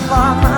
dancer for money,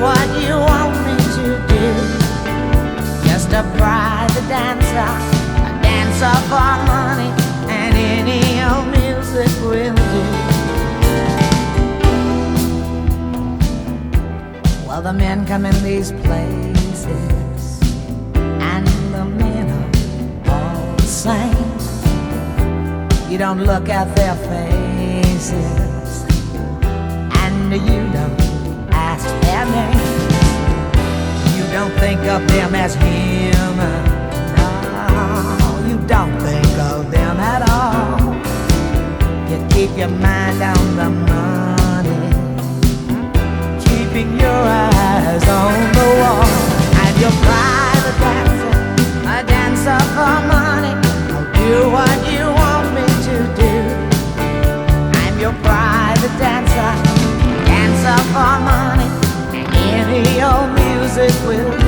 what you want me to do. Just a private dancer, a dancer for money, and any old music will do. Well, the men come in these places, and the men are all the same. You don't look at their faces, and you don't don't think of them as human. No, you don't think of them at all. You keep your mind on the money, keeping your eyes on music will